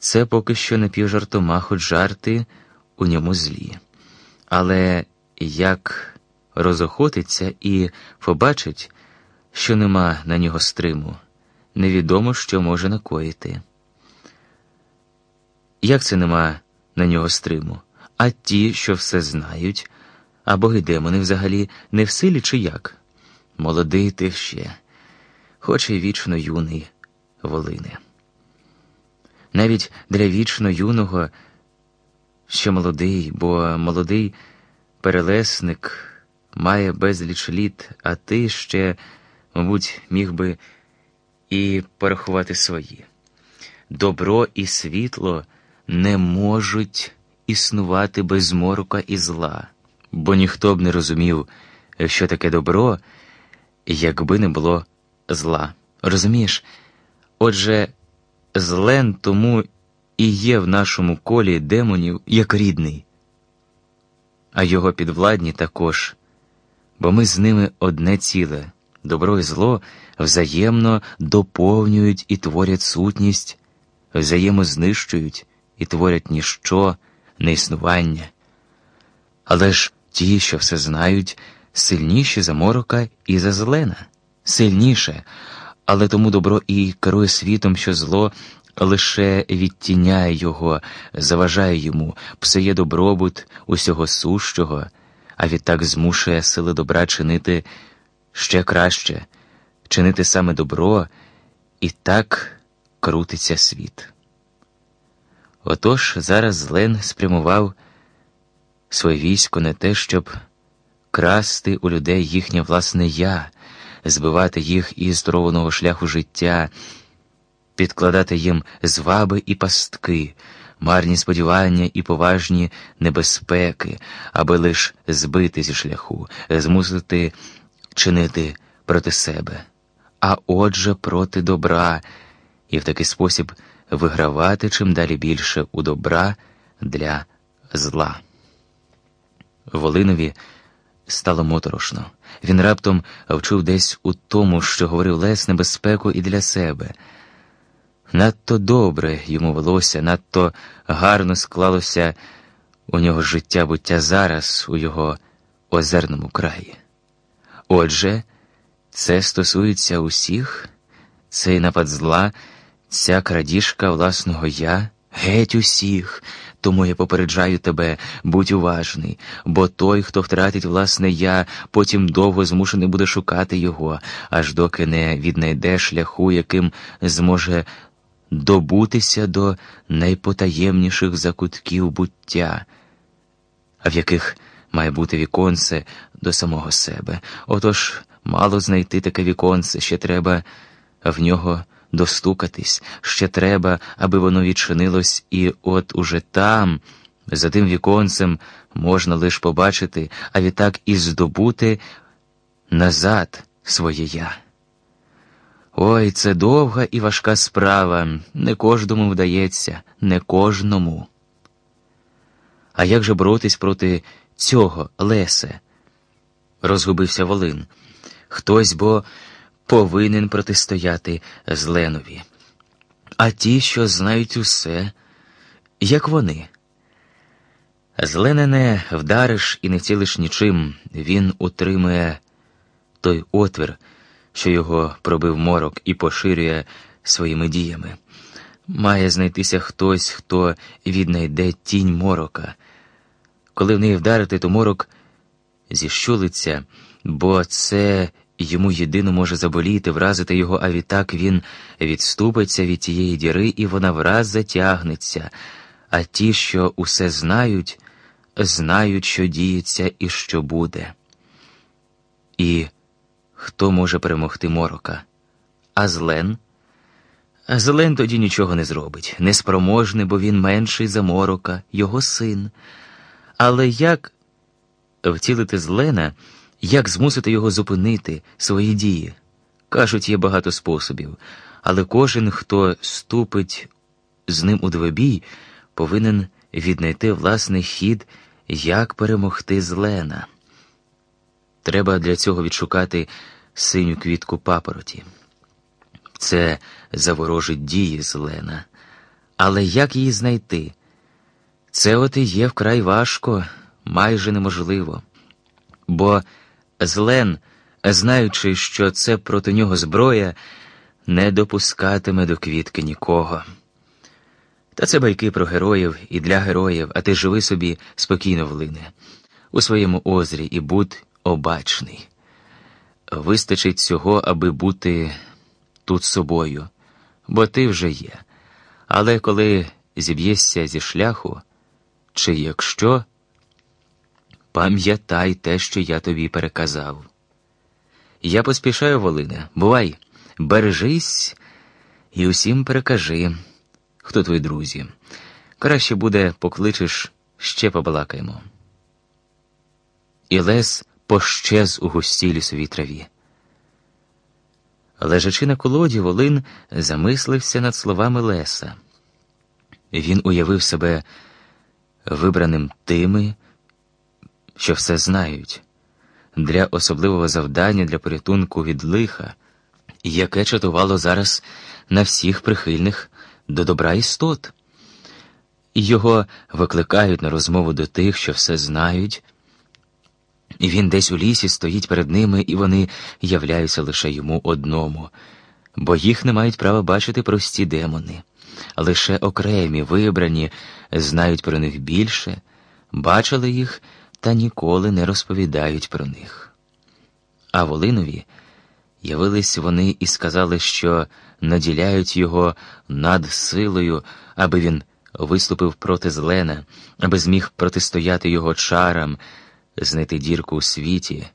Це поки що напівжартома, хоч жарти у ньому злі. Але як розохотиться і побачить, що нема на нього стриму, невідомо, що може накоїти. Як це нема на нього стриму? А ті, що все знають, а боги демони взагалі не в силі чи як? Молодий ти ще, хоч і вічно юний волине. Навіть для вічно юного, що молодий, бо молодий перелесник має безліч літ, а ти ще, мабуть, міг би і порахувати свої. Добро і світло не можуть існувати без морока і зла, бо ніхто б не розумів, що таке добро, якби не було зла. Розумієш? Отже, злен тому і є в нашому колі демонів як рідний, а його підвладні також, бо ми з ними одне ціле, добро і зло взаємно доповнюють і творять сутність, взаємознищують і творять ніщо, неіснування. Але ж ті, що все знають, сильніші за морока і за зелена, сильніше, але тому добро і керує світом, що зло лише відтіняє його, заважає йому, псує добробут усього сущого, а відтак змушує сили добра чинити ще краще, чинити саме добро, і так крутиться світ. Отож зараз Злен спрямував своє військо не те, щоб красти у людей їхнє власне я, збивати їх із здорованого шляху життя, підкладати їм зваби і пастки, марні сподівання і поважні небезпеки, аби лиш збити зі шляху, змусити чинити проти себе, а отже проти добра, і в такий спосіб вигравати чим далі більше у добра для зла. Волинові стало моторошно. Він раптом вчув десь у тому, що говорив Лес небезпеку і для себе. Надто добре йому велося, надто гарно склалося у нього життя буття зараз у його озерному краї. Отже, це стосується усіх, цей напад зла. Ця крадіжка власного я геть усіх, тому я попереджаю тебе, будь уважний, бо той, хто втратить власне я, потім довго змушений буде шукати його, аж доки не віднайде шляху, яким зможе добутися до найпотаємніших закутків буття, в яких має бути віконце до самого себе. Отож, мало знайти таке віконце, ще треба в нього достукатись, ще треба, аби воно відчинилось, і от уже там, за тим віконцем, можна лиш побачити, а відтак і здобути назад своє я. Ой, це довга і важка справа, не кожному вдається, не кожному. А як же боротись проти цього, Лесе? розгубився Волин. Хтось бо повинен протистояти Зленові. А ті, що знають усе, як вони. Злена не вдариш і не вцілиш нічим, він утримує той отвір, що його пробив морок і поширює своїми діями. Має знайтися хтось, хто віднайде тінь морока. Коли в неї вдарити, то морок зіщулиться, бо це йому єдино може заболіти, вразити його, а відтак він відступиться від тієї діри, і вона враз затягнеться. А ті, що усе знають, знають, що діється і що буде. І хто може перемогти морока? А злен? А злен тоді нічого не зробить, неспроможний, бо він менший за морока, його син. Але як втілити злена? Як змусити його зупинити свої дії? Кажуть, є багато способів, але кожен, хто ступить з ним у двобій, повинен віднайти власний хід, як перемогти злена. Треба для цього відшукати синю квітку папороті. Це заворожить дії злена, Але як її знайти? Це от і є вкрай важко, майже неможливо. Бо Злен, знаючи, що це проти нього зброя, не допускатиме до квітки нікого. Та це байки про героїв і для героїв, а ти живи собі спокійно влине, у своєму озрі і будь обачний. Вистачить цього, аби бути тут собою, бо ти вже є. Але коли зіб'єшся зі шляху, чи якщо, пам'ятай те, що я тобі переказав. Я поспішаю, Волине, бувай, бережись і усім перекажи, хто твої друзі. Краще буде, покличеш, ще побалакаємо. І Лес пощез у густій лісовій траві. Лежачи на колоді, Волин замислився над словами Леса. Він уявив себе вибраним тими, що все знають, для особливого завдання для порятунку від лиха, яке чатувало зараз на всіх прихильних до добра істот. Його викликають на розмову до тих, що все знають. І він десь у лісі стоїть перед ними, і вони являються лише йому одному, бо їх не мають права бачити прості демони. Лише окремі, вибрані, знають про них більше, бачили їх та ніколи не розповідають про них. А Волинові явились вони і сказали, що наділяють його над силою, аби він виступив проти злена, аби зміг протистояти його чарам знайти дірку у світі.